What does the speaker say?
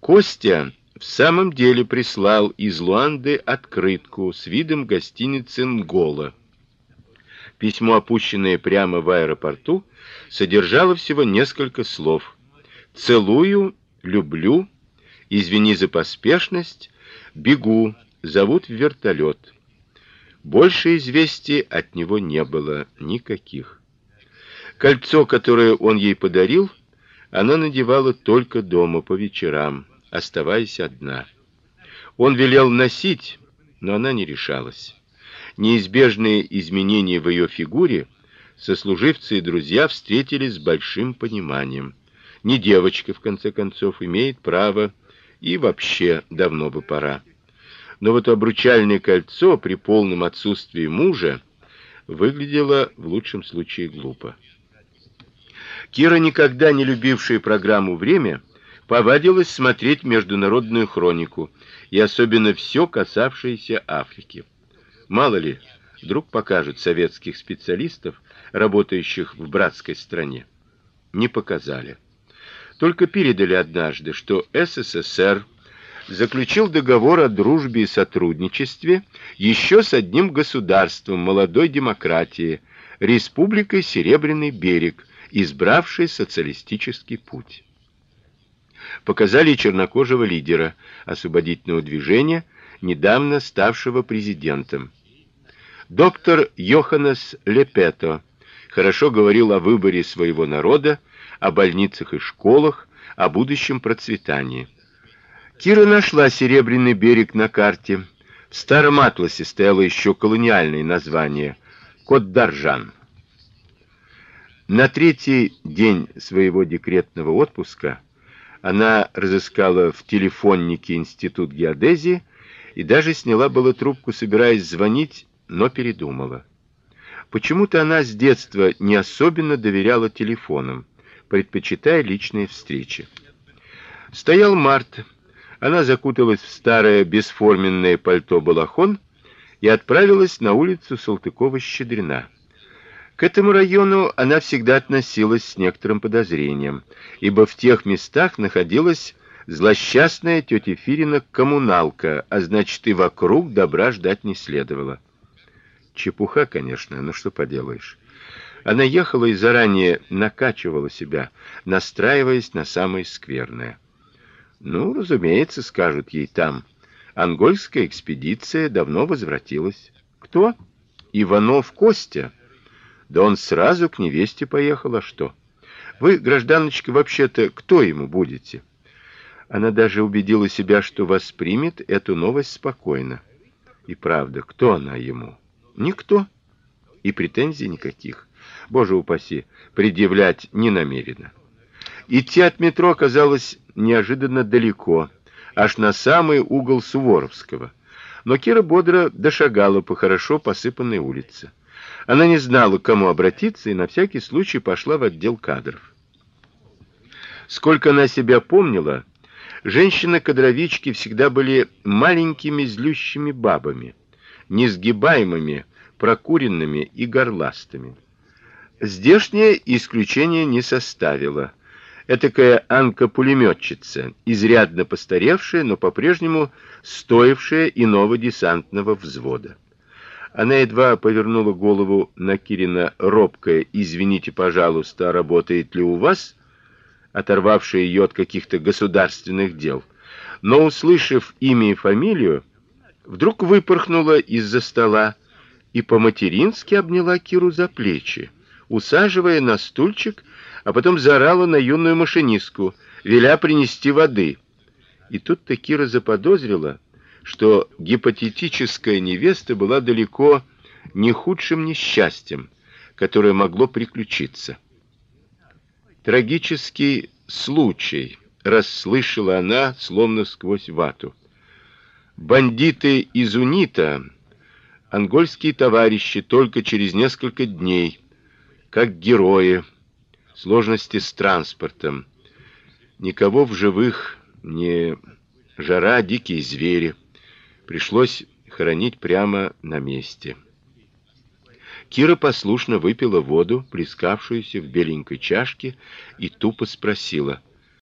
Костя в самом деле прислал из Луанды открытку с видом гостиницы Нгола. Письмо, опущенное прямо в аэропорту, содержало всего несколько слов: "Целую, люблю, извини за поспешность, бегу, зовут в вертолет». Больше известий от него не было никаких. Кольцо, которое он ей подарил, она надевала только дома по вечерам, оставаясь одна. Он велел носить, но она не решалась. Неизбежные изменения в ее фигуре сослуживцы и друзья встретили с большим пониманием. Не девочка в конце концов имеет право и вообще давно бы пора. Но вот обручальное кольцо при полном отсутствии мужа выглядело в лучшем случае глупо. Кира, никогда не любившая программу Время, повадилась смотреть международную хронику, и особенно все касавшееся Африки. Мало ли, вдруг покажут советских специалистов, работающих в братской стране. Не показали. Только передали однажды, что СССР заключил договор о дружбе и сотрудничестве еще с одним государством молодой демократии, Республикой Серебряный берег, избравшей социалистический путь. Показали чернокожего лидера освободительного движения, недавно ставшего президентом. Доктор Йоханнес Лепето хорошо говорил о выборе своего народа, о больницах и школах, о будущем процветании. Кира нашла Серебряный берег на карте. В старом атласе стояло еще колониальное название Кот-Даржан. На третий день своего декретного отпуска она разыскала в телефоннике Институт геодезии и даже сняла было трубку, собираясь звонить, но передумала. Почему-то она с детства не особенно доверяла телефонам, предпочитая личные встречи. Стоял март. Она закуталась в старое бесформенное пальто-балахон и отправилась на улицу Салтыкова-Щедрина. К этому району она всегда относилась с некоторым подозрением, ибо в тех местах находилась злосчастная тетя Фирина коммуналка, а значит и вокруг добра ждать не следовало. Чепуха, конечно, но что поделаешь. Она ехала и заранее накачивала себя, настраиваясь на самое скверное. Ну, разумеется, скажут ей там. Ангольская экспедиция давно возвратилась. Кто? Иванов Костя. Да он сразу к невесте поехал, а что? Вы, гражданочка, вообще-то кто ему будете? Она даже убедила себя, что воспримет эту новость спокойно. И правда, кто она ему? Никто. И претензий никаких. Боже упаси, предъявлять не намерена. Идти от метро оказалось неожиданно далеко, аж на самый угол Суворовского. Но Кира бодро дошагала по хорошо посыпанной улице. Она не знала, к кому обратиться, и на всякий случай пошла в отдел кадров. Сколько она себя помнила, женщины-кадровички всегда были маленькими злющими бабами, несгибаемыми, прокуренными и горластыми. Здешнее исключение не составило. Этакая Анка-пулеметчица, изрядно постаревшая, но по-прежнему стоившая иного десантного взвода. Она едва повернула голову на Кирина робкое: "Извините, пожалуйста, работает ли у вас?" оторвавшая ее от каких-то государственных дел. Но услышав имя и фамилию, вдруг выпорхнула из-за стола и по-матерински обняла Киру за плечи, усаживая на стульчик, а потом заорала на юную машинистку, веля принести воды. И тут-то Кира заподозрила, что гипотетическая невеста была далеко не худшим несчастьем, которое могло приключиться. Трагический случай, расслышала она словно сквозь вату. Бандиты из Унита, ангольские товарищи только через несколько дней, как герои, сложности с транспортом. Никого в живых, не жара, дикие звери. Пришлось хоронить прямо на месте. Кира послушно выпила воду, плескавшуюся в беленькой чашке, и тупо спросила: